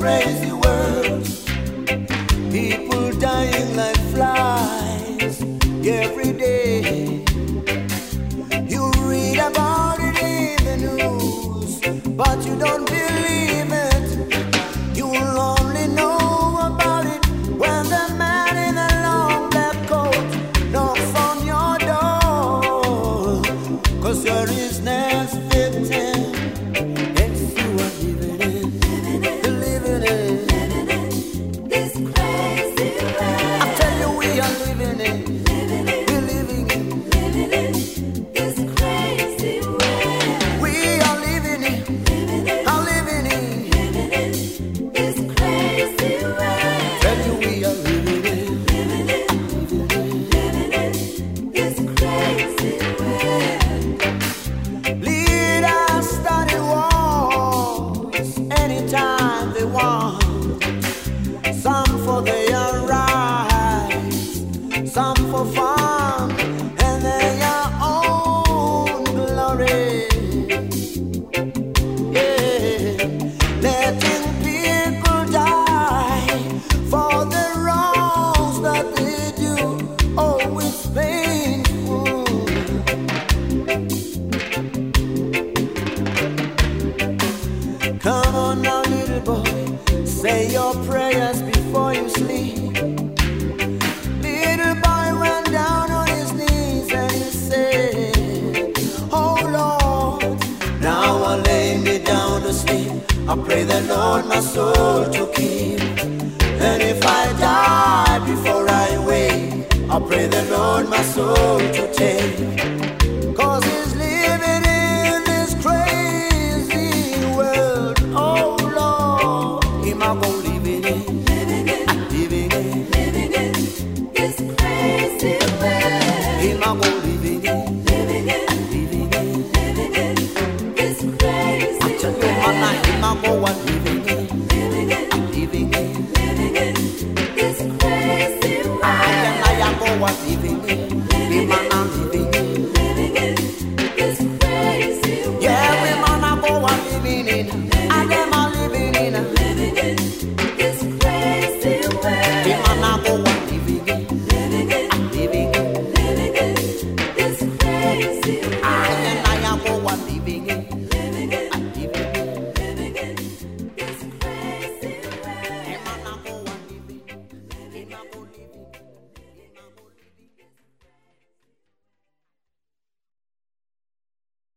praise. anytime they want. Some for their rights, some for fun. little boy, say your prayers before you sleep. Little boy went down on his knees and he said, Oh Lord, now I lay me down to sleep. I pray the Lord my soul to keep. And if I die, not gonna leave it in. Living it, living it, living it. It's crazy way. He's not gonna leave it in. Living it, living it, living it. It's crazy Just way. Just one night, in, not gonna leave it in. Living it, living it, living it. It's crazy way. I can I go and leave